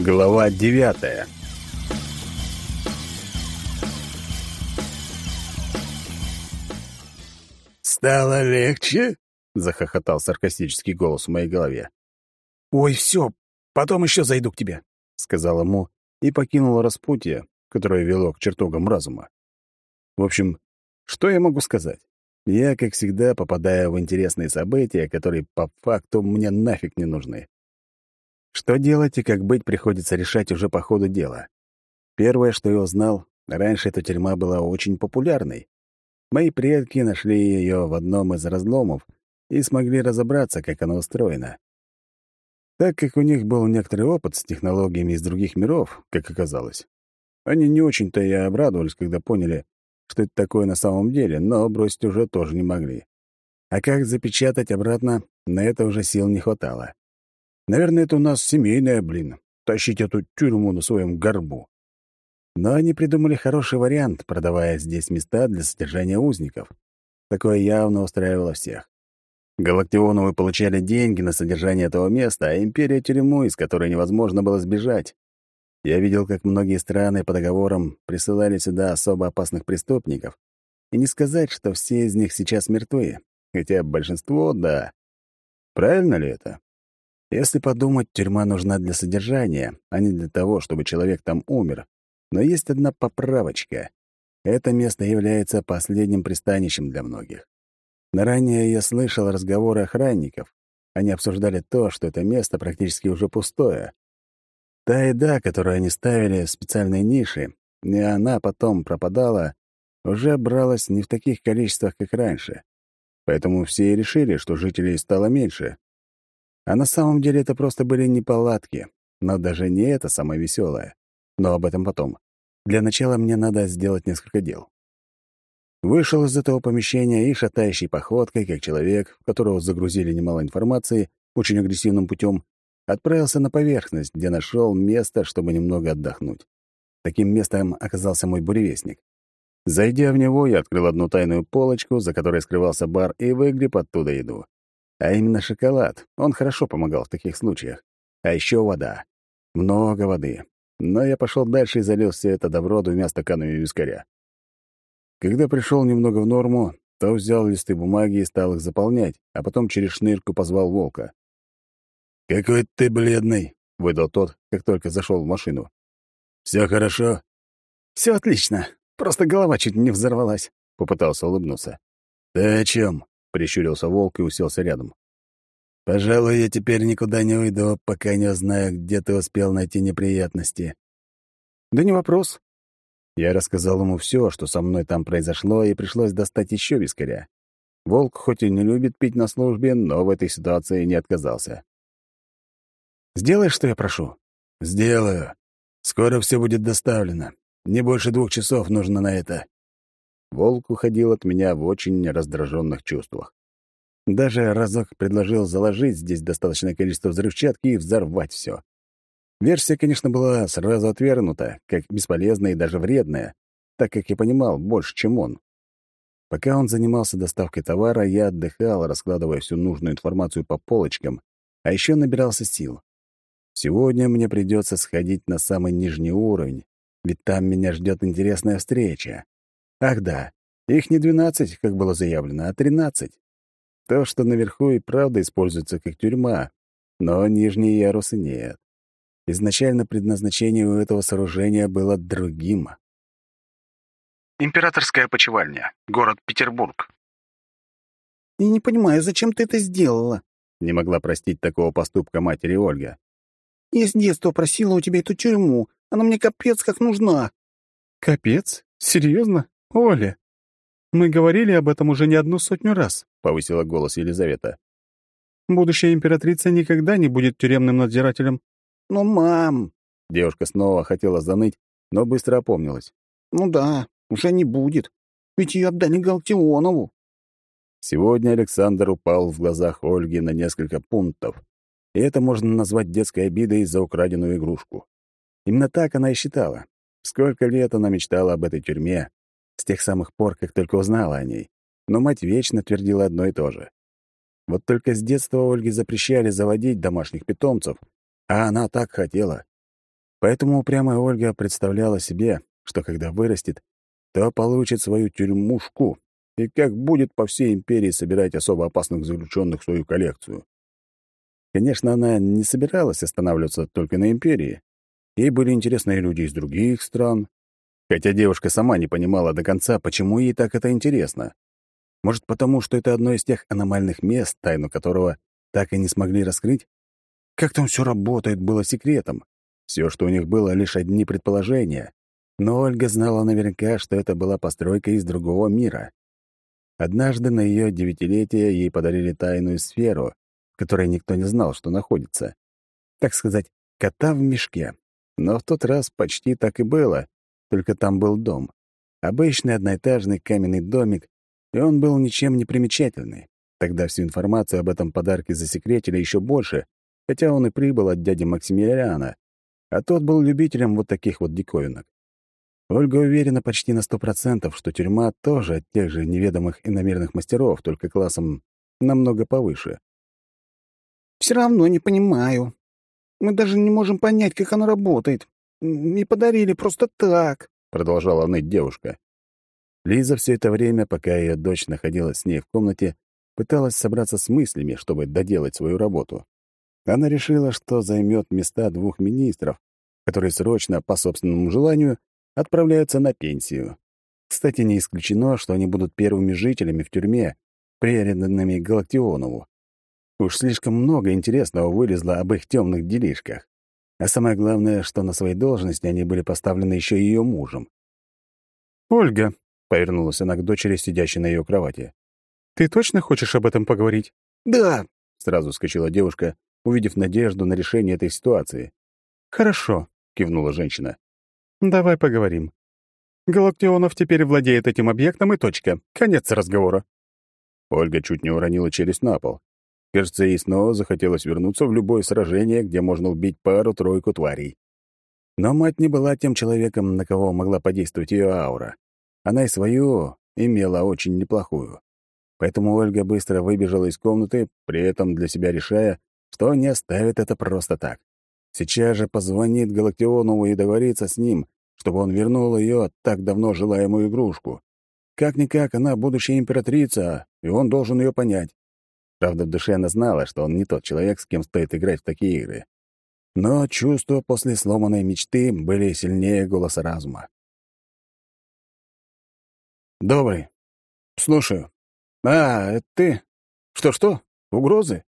Глава девятая «Стало легче?» — захохотал саркастический голос в моей голове. «Ой, все, потом еще зайду к тебе», — сказала Му и покинула распутье, которое вело к чертогам разума. В общем, что я могу сказать? Я, как всегда, попадаю в интересные события, которые по факту мне нафиг не нужны. Что делать и как быть, приходится решать уже по ходу дела. Первое, что я узнал, раньше эта тюрьма была очень популярной. Мои предки нашли ее в одном из разломов и смогли разобраться, как она устроена. Так как у них был некоторый опыт с технологиями из других миров, как оказалось, они не очень-то и обрадовались, когда поняли, что это такое на самом деле, но бросить уже тоже не могли. А как запечатать обратно, на это уже сил не хватало. Наверное, это у нас семейное, блин, тащить эту тюрьму на своем горбу. Но они придумали хороший вариант, продавая здесь места для содержания узников. Такое явно устраивало всех. Галактионовы получали деньги на содержание этого места, а империя — тюрьму, из которой невозможно было сбежать. Я видел, как многие страны по договорам присылали сюда особо опасных преступников. И не сказать, что все из них сейчас мертвы, хотя большинство — да. Правильно ли это? Если подумать, тюрьма нужна для содержания, а не для того, чтобы человек там умер. Но есть одна поправочка. Это место является последним пристанищем для многих. Но ранее я слышал разговоры охранников. Они обсуждали то, что это место практически уже пустое. Та еда, которую они ставили в специальные ниши, и она потом пропадала, уже бралась не в таких количествах, как раньше. Поэтому все и решили, что жителей стало меньше, а на самом деле это просто были неполадки. Но даже не это самое веселое. Но об этом потом. Для начала мне надо сделать несколько дел. Вышел из этого помещения и, шатающей походкой, как человек, которого загрузили немало информации, очень агрессивным путем, отправился на поверхность, где нашел место, чтобы немного отдохнуть. Таким местом оказался мой буревестник. Зайдя в него, я открыл одну тайную полочку, за которой скрывался бар, и выгреб оттуда еду. А именно шоколад. Он хорошо помогал в таких случаях. А еще вода. Много воды. Но я пошел дальше и залил все это добро двумя стаканами вискаря. Когда пришел немного в норму, то взял листы бумаги и стал их заполнять, а потом через шнырку позвал волка. «Какой ты бледный!» — выдал тот, как только зашел в машину. «Все хорошо?» «Все отлично. Просто голова чуть не взорвалась», — попытался улыбнуться. «Ты о чем? — прищурился волк и уселся рядом. «Пожалуй, я теперь никуда не уйду, пока не узнаю, где ты успел найти неприятности». «Да не вопрос». Я рассказал ему все, что со мной там произошло, и пришлось достать еще вискаря. Волк хоть и не любит пить на службе, но в этой ситуации не отказался. «Сделаешь, что я прошу?» «Сделаю. Скоро все будет доставлено. Не больше двух часов нужно на это». Волк уходил от меня в очень раздраженных чувствах. Даже разок предложил заложить здесь достаточное количество взрывчатки и взорвать все. Версия, конечно, была сразу отвергнута, как бесполезная и даже вредная, так как я понимал больше, чем он. Пока он занимался доставкой товара, я отдыхал, раскладывая всю нужную информацию по полочкам, а еще набирался сил. Сегодня мне придется сходить на самый нижний уровень, ведь там меня ждет интересная встреча. Ах да, их не двенадцать, как было заявлено, а тринадцать. То, что наверху и правда используется как тюрьма, но нижние ярусы нет. Изначально предназначение у этого сооружения было другим. Императорская почевальня, город Петербург. «Я не понимаю, зачем ты это сделала?» Не могла простить такого поступка матери Ольга. «Я с детства просила у тебя эту тюрьму. Она мне капец как нужна». «Капец? Серьезно? «Оля, мы говорили об этом уже не одну сотню раз», — повысила голос Елизавета. «Будущая императрица никогда не будет тюремным надзирателем». «Ну, мам...» Девушка снова хотела заныть, но быстро опомнилась. «Ну да, уже не будет. Ведь ее отдали Галтионову». Сегодня Александр упал в глазах Ольги на несколько пунктов, и это можно назвать детской обидой за украденную игрушку. Именно так она и считала. Сколько лет она мечтала об этой тюрьме, с тех самых пор, как только узнала о ней. Но мать вечно твердила одно и то же. Вот только с детства Ольге запрещали заводить домашних питомцев, а она так хотела. Поэтому упрямая Ольга представляла себе, что когда вырастет, то получит свою тюрьмушку и как будет по всей империи собирать особо опасных заключенных в свою коллекцию. Конечно, она не собиралась останавливаться только на империи. Ей были интересны люди из других стран, хотя девушка сама не понимала до конца, почему ей так это интересно. Может, потому что это одно из тех аномальных мест, тайну которого так и не смогли раскрыть? Как там все работает, было секретом. Все, что у них было, лишь одни предположения. Но Ольга знала наверняка, что это была постройка из другого мира. Однажды на ее девятилетие ей подарили тайную сферу, в которой никто не знал, что находится. Так сказать, кота в мешке. Но в тот раз почти так и было, только там был дом. Обычный одноэтажный каменный домик, и он был ничем не примечательный. Тогда всю информацию об этом подарке засекретили еще больше, хотя он и прибыл от дяди Максимилиана, а тот был любителем вот таких вот диковинок. Ольга уверена почти на сто процентов, что тюрьма тоже от тех же неведомых иномерных мастеров, только классом намного повыше. «Все равно не понимаю. Мы даже не можем понять, как она работает. Не подарили просто так», — продолжала ныть девушка. Лиза все это время, пока ее дочь находилась с ней в комнате, пыталась собраться с мыслями, чтобы доделать свою работу. Она решила, что займет места двух министров, которые срочно, по собственному желанию, отправляются на пенсию. Кстати, не исключено, что они будут первыми жителями в тюрьме, преданными Галактионову. Уж слишком много интересного вылезло об их темных делишках. А самое главное, что на своей должности они были поставлены еще и ее мужем. «Ольга», — повернулась она к дочери, сидящей на ее кровати. «Ты точно хочешь об этом поговорить?» «Да», — сразу вскочила девушка, увидев надежду на решение этой ситуации. «Хорошо», — кивнула женщина. Давай поговорим. Галактионов теперь владеет этим объектом и точка. Конец разговора. Ольга чуть не уронила челюсть на пол. Кажется, ей снова захотелось вернуться в любое сражение, где можно убить пару-тройку тварей. Но мать не была тем человеком, на кого могла подействовать ее аура. Она и свою имела очень неплохую. Поэтому Ольга быстро выбежала из комнаты, при этом для себя решая, что не оставит это просто так. Сейчас же позвонит Галактионову и договорится с ним, чтобы он вернул ее так давно желаемую игрушку. Как-никак она будущая императрица, и он должен ее понять. Правда, в душе она знала, что он не тот человек, с кем стоит играть в такие игры. Но чувства после сломанной мечты были сильнее голоса разума. «Добрый. Слушаю. А, это ты? Что-что? Угрозы?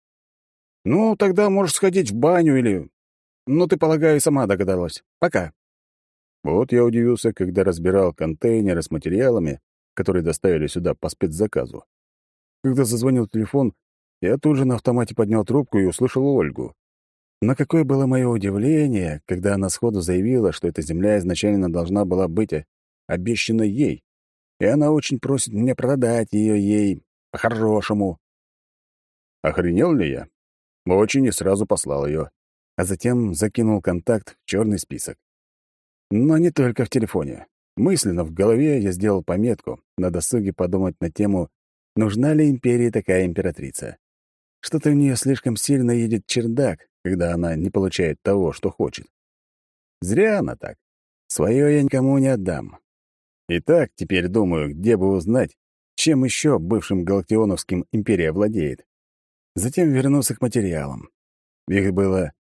Ну, тогда можешь сходить в баню или ну, ты, полагаю, сама догадалась. Пока». Вот я удивился, когда разбирал контейнеры с материалами, которые доставили сюда по спецзаказу. Когда зазвонил телефон, я тут же на автомате поднял трубку и услышал Ольгу. Но какое было мое удивление, когда она сходу заявила, что эта земля изначально должна была быть обещана ей, и она очень просит меня продать ее ей по-хорошему. Охренел ли я? Очень и сразу послал ее а затем закинул контакт в черный список. Но не только в телефоне. Мысленно в голове я сделал пометку на досуге подумать на тему, нужна ли империи такая императрица. Что-то у нее слишком сильно едет чердак, когда она не получает того, что хочет. Зря она так. Свое я никому не отдам. Итак, теперь думаю, где бы узнать, чем еще бывшим галактионовским империя владеет. Затем вернулся к материалам. Их было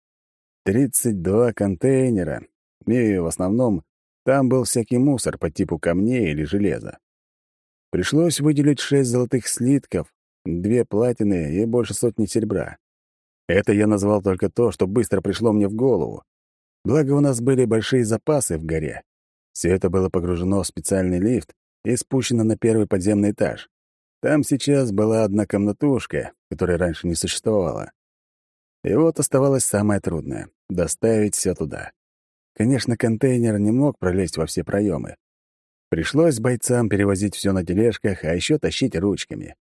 32 контейнера, и в основном там был всякий мусор по типу камней или железа. Пришлось выделить шесть золотых слитков, две платины и больше сотни серебра. Это я назвал только то, что быстро пришло мне в голову. Благо, у нас были большие запасы в горе. Все это было погружено в специальный лифт и спущено на первый подземный этаж. Там сейчас была одна комнатушка, которой раньше не существовало. И вот оставалось самое трудное — доставить все туда. Конечно, контейнер не мог пролезть во все проемы. Пришлось бойцам перевозить все на тележках, а еще тащить ручками.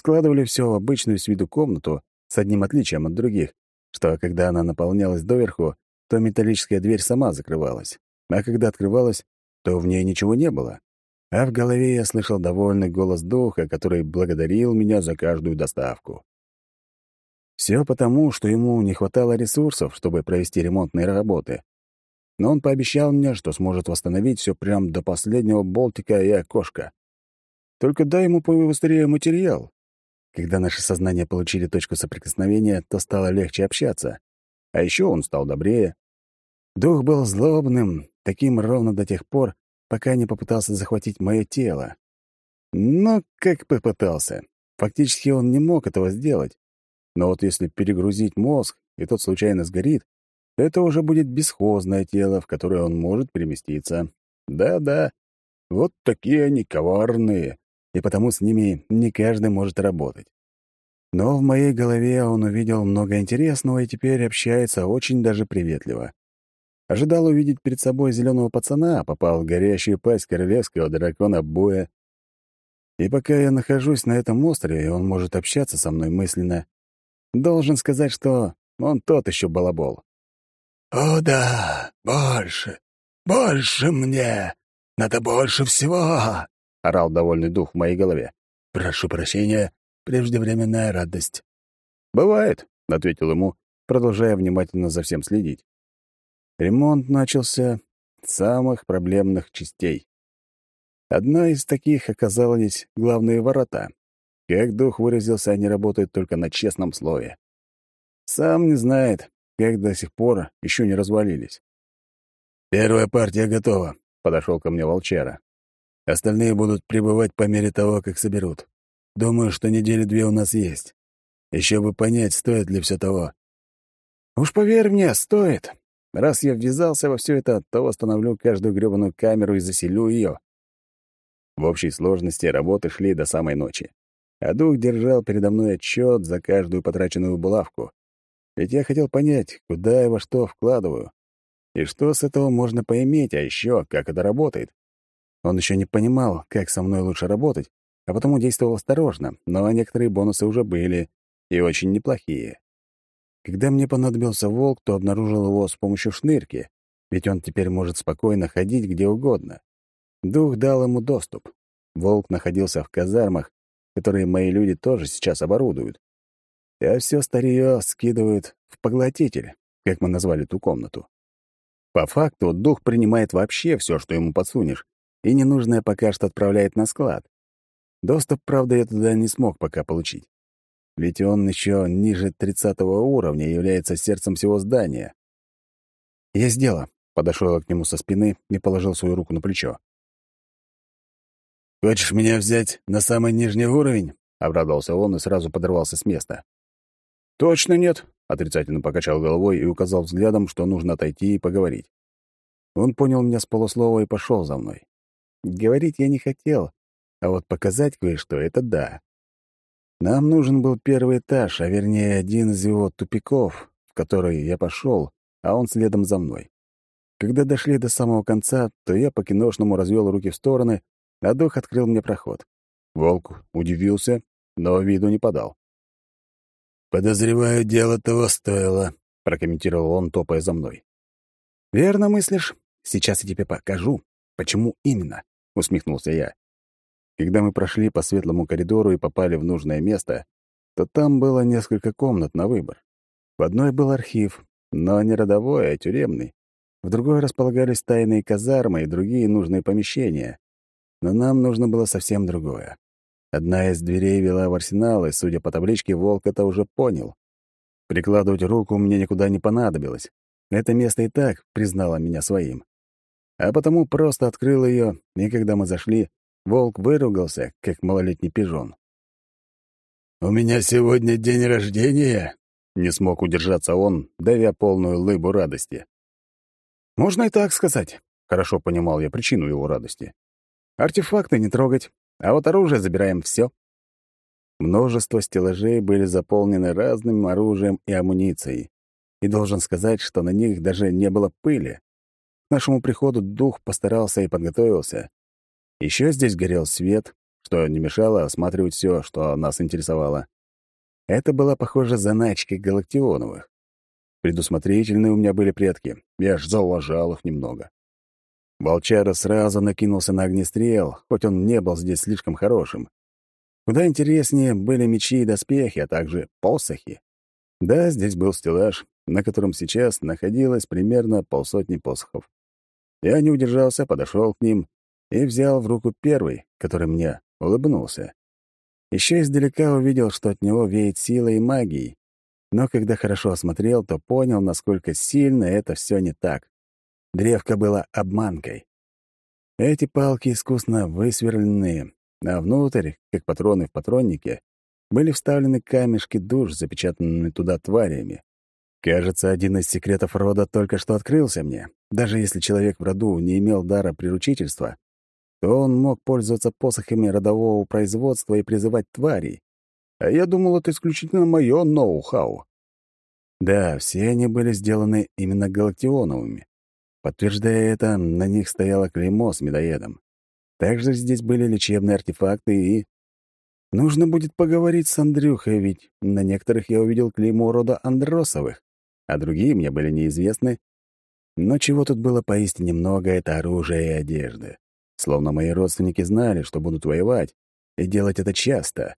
Складывали все в обычную с виду комнату с одним отличием от других, что когда она наполнялась доверху, то металлическая дверь сама закрывалась, а когда открывалась, то в ней ничего не было. А в голове я слышал довольный голос духа, который благодарил меня за каждую доставку. Все потому, что ему не хватало ресурсов, чтобы провести ремонтные работы. но он пообещал мне, что сможет восстановить все прямо до последнего болтика и окошка. Только дай ему побыстрее материал. Когда наши сознания получили точку соприкосновения, то стало легче общаться. А еще он стал добрее. Дух был злобным, таким ровно до тех пор, пока не попытался захватить мое тело. Но как попытался. Фактически он не мог этого сделать. Но вот если перегрузить мозг, и тот случайно сгорит, то это уже будет бесхозное тело, в которое он может переместиться. Да-да, вот такие они коварные, и потому с ними не каждый может работать. Но в моей голове он увидел много интересного и теперь общается очень даже приветливо. Ожидал увидеть перед собой зеленого пацана, а попал в горящую пасть королевского дракона Боя. И пока я нахожусь на этом острове, он может общаться со мной мысленно. Должен сказать, что он тот еще балабол. «О да, больше, больше мне! Надо больше всего!» — орал довольный дух в моей голове. «Прошу прощения, преждевременная радость». «Бывает», — ответил ему, продолжая внимательно за всем следить. Ремонт начался с самых проблемных частей. Одна из таких оказалась главные ворота. Как дух выразился, они работают только на честном слове. Сам не знает, как до сих пор еще не развалились. «Первая партия готова», — подошел ко мне волчара. «Остальные будут прибывать по мере того, как соберут. Думаю, что недели две у нас есть. Еще бы понять, стоит ли все того». «Уж поверь мне, стоит. Раз я ввязался во все это, то восстановлю каждую грёбаную камеру и заселю ее. В общей сложности работы шли до самой ночи. А дух держал передо мной отчет за каждую потраченную булавку. Ведь я хотел понять, куда и во что вкладываю. И что с этого можно поиметь, а еще как это работает. Он еще не понимал, как со мной лучше работать, а потому действовал осторожно, но некоторые бонусы уже были, и очень неплохие. Когда мне понадобился волк, то обнаружил его с помощью шнырки, ведь он теперь может спокойно ходить где угодно. Дух дал ему доступ. Волк находился в казармах, которые мои люди тоже сейчас оборудуют. А все старье скидывают в поглотитель, как мы назвали ту комнату. По факту дух принимает вообще все, что ему подсунешь, и ненужное пока что отправляет на склад. Доступ, правда, я туда не смог пока получить ведь он еще ниже тридцатого уровня и является сердцем всего здания. «Есть дело», — подошел я к нему со спины и положил свою руку на плечо. «Хочешь меня взять на самый нижний уровень?» — обрадовался он и сразу подорвался с места. «Точно нет», — отрицательно покачал головой и указал взглядом, что нужно отойти и поговорить. Он понял меня с полуслова и пошел за мной. Говорить я не хотел, а вот показать кое-что — это да. Нам нужен был первый этаж, а вернее один из его тупиков, в который я пошел, а он следом за мной. Когда дошли до самого конца, то я по-киношному развел руки в стороны, а дух открыл мне проход. Волк удивился, но виду не подал. «Подозреваю, дело того стоило», — прокомментировал он, топая за мной. «Верно мыслишь. Сейчас я тебе покажу, почему именно», — усмехнулся я. Когда мы прошли по светлому коридору и попали в нужное место, то там было несколько комнат на выбор. В одной был архив, но не родовой, а тюремный. В другой располагались тайные казармы и другие нужные помещения. Но нам нужно было совсем другое. Одна из дверей вела в арсенал, и, судя по табличке, волк это уже понял. Прикладывать руку мне никуда не понадобилось. Это место и так признало меня своим. А потому просто открыл ее, и когда мы зашли, Волк выругался, как малолетний пижон. «У меня сегодня день рождения!» Не смог удержаться он, давя полную лыбу радости. «Можно и так сказать», — хорошо понимал я причину его радости. «Артефакты не трогать, а вот оружие забираем все. Множество стеллажей были заполнены разным оружием и амуницией, и должен сказать, что на них даже не было пыли. Нашему приходу дух постарался и подготовился, еще здесь горел свет, что не мешало осматривать все, что нас интересовало. Это была, похоже, заначка Галактионовых. Предусмотрительные у меня были предки, я аж зауважал их немного. Волчара сразу накинулся на огнестрел, хоть он не был здесь слишком хорошим. Куда интереснее были мечи и доспехи, а также посохи. Да, здесь был стеллаж, на котором сейчас находилось примерно полсотни посохов. Я не удержался, подошел к ним и взял в руку первый, который мне улыбнулся. Еще издалека увидел, что от него веет силой и магией, но когда хорошо осмотрел, то понял, насколько сильно это все не так. Древко было обманкой. Эти палки искусно высверленные, а внутрь, как патроны в патроннике, были вставлены камешки душ, запечатанными туда тварями. Кажется, один из секретов рода только что открылся мне. Даже если человек в роду не имел дара приручительства, то он мог пользоваться посохами родового производства и призывать тварей. А я думал, это исключительно мое ноу-хау. Да, все они были сделаны именно галактионовыми. Подтверждая это, на них стояло клеймо с медоедом. Также здесь были лечебные артефакты и... Нужно будет поговорить с Андрюхой, ведь на некоторых я увидел клеймо рода Андросовых, а другие мне были неизвестны. Но чего тут было поистине много — это оружие и одежда. Словно мои родственники знали, что будут воевать, и делать это часто.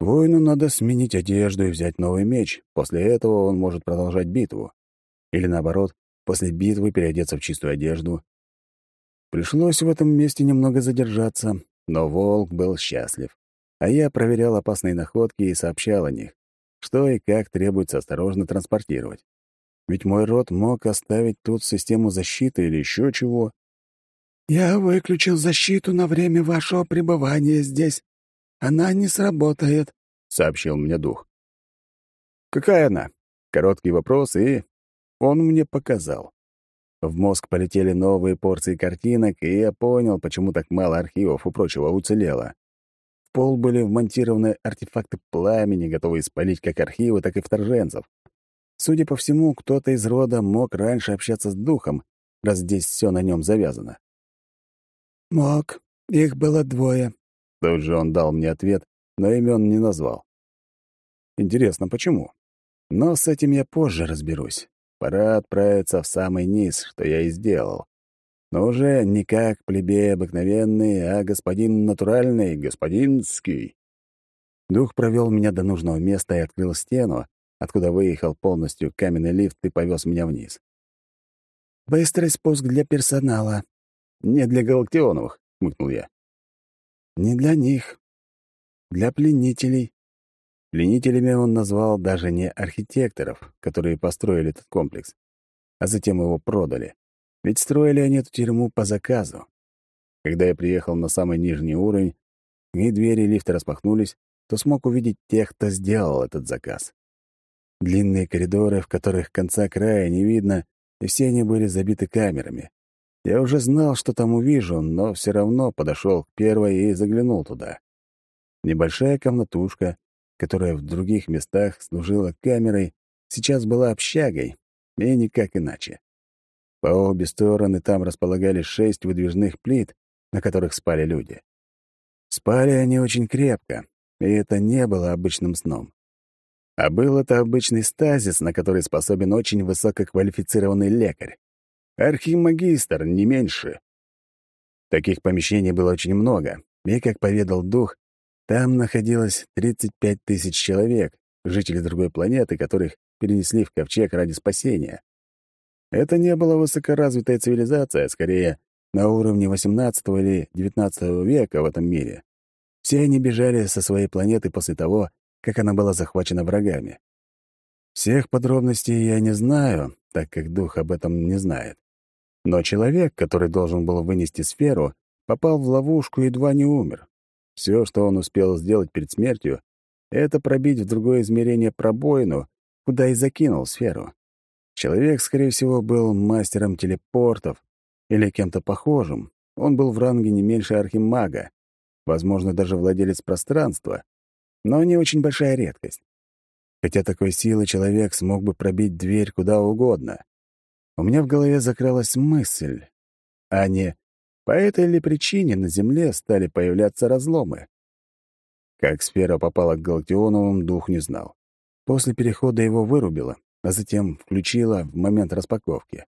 Воину надо сменить одежду и взять новый меч. После этого он может продолжать битву. Или наоборот, после битвы переодеться в чистую одежду. Пришлось в этом месте немного задержаться, но волк был счастлив. А я проверял опасные находки и сообщал о них, что и как требуется осторожно транспортировать. Ведь мой род мог оставить тут систему защиты или еще чего. «Я выключил защиту на время вашего пребывания здесь. Она не сработает», — сообщил мне дух. «Какая она?» Короткий вопрос, и он мне показал. В мозг полетели новые порции картинок, и я понял, почему так мало архивов и прочего уцелело. Пол были вмонтированы артефакты пламени, готовые спалить как архивы, так и вторженцев. Судя по всему, кто-то из рода мог раньше общаться с духом, раз здесь все на нем завязано. «Мог. Их было двое». Тут же он дал мне ответ, но имен не назвал. Интересно, почему? Но с этим я позже разберусь. Пора отправиться в самый низ, что я и сделал. Но уже не как плебей обыкновенный, а господин натуральный, господинский. Дух провел меня до нужного места и открыл стену, откуда выехал полностью каменный лифт и повез меня вниз. «Быстрый спуск для персонала», «Не для Галактионовых», — хмыкнул я. «Не для них. Для пленителей». Пленителями он назвал даже не архитекторов, которые построили этот комплекс, а затем его продали. Ведь строили они эту тюрьму по заказу. Когда я приехал на самый нижний уровень, и двери лифта распахнулись, то смог увидеть тех, кто сделал этот заказ. Длинные коридоры, в которых конца края не видно, и все они были забиты камерами. Я уже знал, что там увижу, но все равно подошел к первой и заглянул туда. Небольшая комнатушка, которая в других местах служила камерой, сейчас была общагой, и никак иначе. По обе стороны там располагались шесть выдвижных плит, на которых спали люди. Спали они очень крепко, и это не было обычным сном. А был это обычный стазис, на который способен очень высококвалифицированный лекарь. Архимагистр, не меньше. Таких помещений было очень много, и, как поведал дух, там находилось 35 тысяч человек, жителей другой планеты, которых перенесли в ковчег ради спасения. Это не была высокоразвитая цивилизация, а скорее на уровне XVIII или XIX века в этом мире. Все они бежали со своей планеты после того, как она была захвачена врагами. Всех подробностей я не знаю, так как дух об этом не знает. Но человек, который должен был вынести сферу, попал в ловушку и едва не умер. Все, что он успел сделать перед смертью, это пробить в другое измерение пробоину, куда и закинул сферу. Человек, скорее всего, был мастером телепортов или кем-то похожим. Он был в ранге не меньше архимага, возможно, даже владелец пространства, но не очень большая редкость. Хотя такой силы человек смог бы пробить дверь куда угодно у меня в голове закралась мысль, а не по этой ли причине на Земле стали появляться разломы. Как сфера попала к Галактионовым, дух не знал. После перехода его вырубило, а затем включила в момент распаковки.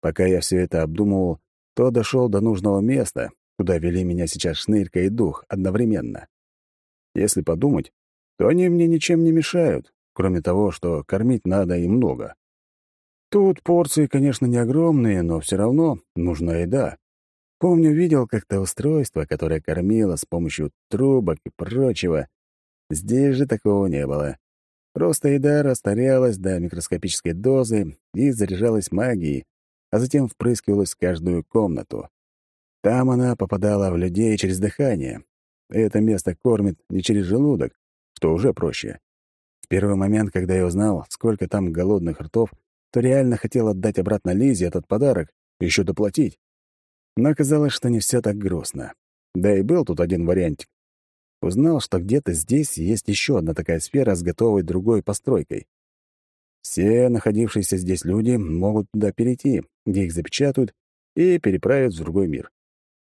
Пока я все это обдумывал, то дошел до нужного места, куда вели меня сейчас шнырька и дух одновременно. Если подумать, то они мне ничем не мешают, кроме того, что кормить надо и много. Тут порции, конечно, не огромные, но все равно нужна еда. Помню, видел как-то устройство, которое кормило с помощью трубок и прочего. Здесь же такого не было. Просто еда растворялась до микроскопической дозы и заряжалась магией, а затем впрыскивалась в каждую комнату. Там она попадала в людей через дыхание. Это место кормит не через желудок, что уже проще. В первый момент, когда я узнал, сколько там голодных ртов, то реально хотел отдать обратно Лизе этот подарок, еще доплатить. Но оказалось, что не все так грустно. Да и был тут один вариантик. Узнал, что где-то здесь есть еще одна такая сфера с готовой другой постройкой. Все находившиеся здесь люди могут туда перейти, где их запечатают и переправят в другой мир.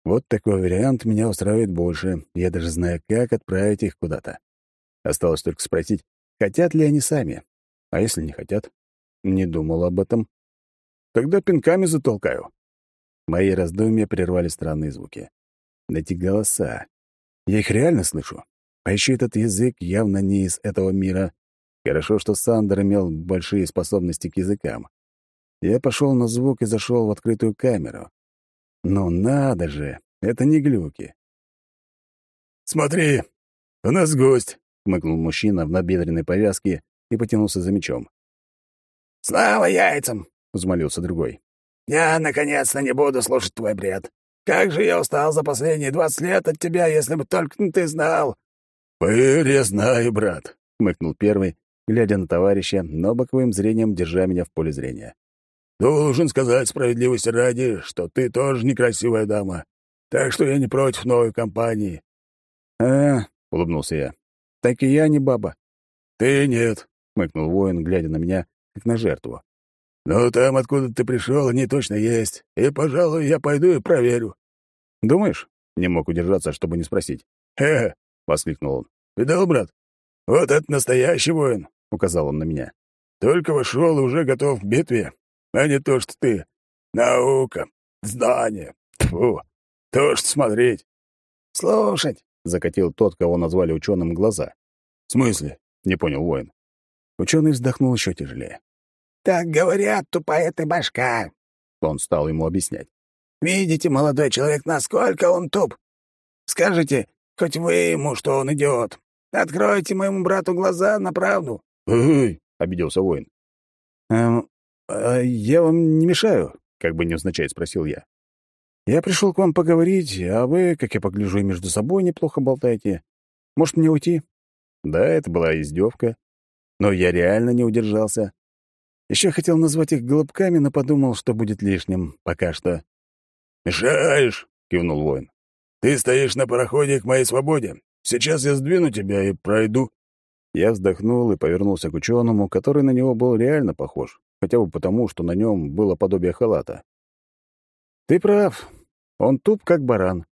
Вот такой вариант меня устраивает больше. Я даже знаю, как отправить их куда-то. Осталось только спросить, хотят ли они сами. А если не хотят? Не думал об этом. Тогда пинками затолкаю. Мои раздумья прервали странные звуки. Эти голоса. Я их реально слышу. А еще этот язык явно не из этого мира. Хорошо, что Сандер имел большие способности к языкам. Я пошел на звук и зашел в открытую камеру. Но надо же, это не глюки. «Смотри, у нас гость», — хмыкнул мужчина в набедренной повязке и потянулся за мечом. «Слава яйцам!» — взмолился другой. «Я, наконец-то, не буду слушать твой бред. Как же я устал за последние двадцать лет от тебя, если бы только ты знал!» «Поверь, я знаю, брат», — хмыкнул первый, глядя на товарища, но боковым зрением держа меня в поле зрения. «Должен сказать справедливости ради, что ты тоже некрасивая дама, так что я не против новой компании». «А, — улыбнулся я, — так и я не баба». «Ты нет», — хмыкнул воин, глядя на меня, как на жертву. «Но там, откуда ты пришел, они точно есть, и, пожалуй, я пойду и проверю». «Думаешь?» — не мог удержаться, чтобы не спросить. «Хе-хе!» — воскликнул он. «Видал, брат? Вот это настоящий воин!» — указал он на меня. «Только вошел и уже готов к битве, а не то, что ты. Наука, знание, тьфу, то, что смотреть». «Слушать!» — закатил тот, кого назвали ученым, глаза. «В смысле?» — не понял воин. Ученый вздохнул еще тяжелее. «Так говорят, тупая ты башка!» Он стал ему объяснять. «Видите, молодой человек, насколько он туп? Скажите, хоть вы ему, что он идиот. Откройте моему брату глаза на правду». «Эй!» — обиделся воин. «Эм, а я вам не мешаю?» — как бы невзначай спросил я. «Я пришел к вам поговорить, а вы, как я погляжу, между собой неплохо болтаете. Может, мне уйти?» Да, это была издевка, но я реально не удержался. Еще хотел назвать их голубками, но подумал, что будет лишним пока что. «Мешаешь!» — кивнул воин. «Ты стоишь на пароходе к моей свободе. Сейчас я сдвину тебя и пройду». Я вздохнул и повернулся к ученому, который на него был реально похож, хотя бы потому, что на нем было подобие халата. «Ты прав. Он туп, как баран».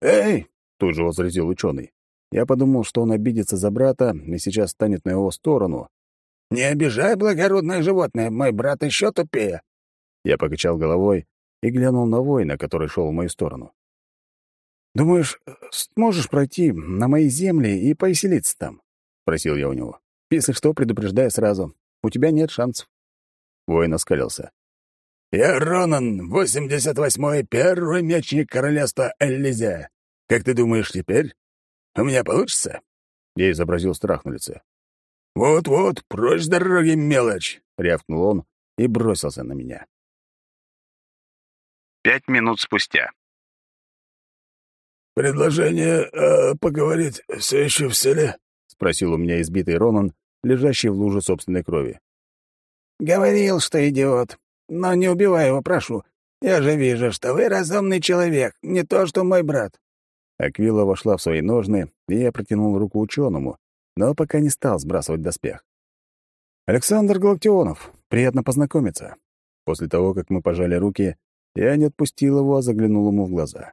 «Эй!» — тут же возразил ученый. Я подумал, что он обидится за брата и сейчас станет на его сторону. «Не обижай благородное животное, мой брат еще тупее». Я покачал головой и глянул на воина, который шел в мою сторону. «Думаешь, сможешь пройти на мои земли и поселиться там?» — спросил я у него. «Если что, предупреждай сразу. У тебя нет шансов». Воин оскалился. «Я Ронан, 88-й, первый мечник королевства Эллизе. Как ты думаешь теперь?» У меня получится?» Я изобразил страх на лице. «Вот-вот, прочь с дороги, мелочь!» — рявкнул он и бросился на меня. Пять минут спустя. «Предложение э, поговорить все еще в селе?» — спросил у меня избитый Ронан, лежащий в луже собственной крови. «Говорил, что идиот. Но не убивай его, прошу. Я же вижу, что вы разумный человек, не то что мой брат. Аквила вошла в свои ножны, и я протянул руку ученому, но пока не стал сбрасывать доспех. «Александр Галактионов, приятно познакомиться». После того, как мы пожали руки, я не отпустил его, а заглянул ему в глаза.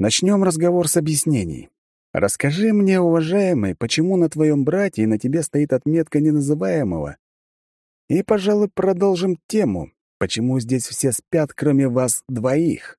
«Начнем разговор с объяснений. Расскажи мне, уважаемый, почему на твоем брате и на тебе стоит отметка неназываемого? И, пожалуй, продолжим тему, почему здесь все спят, кроме вас двоих?»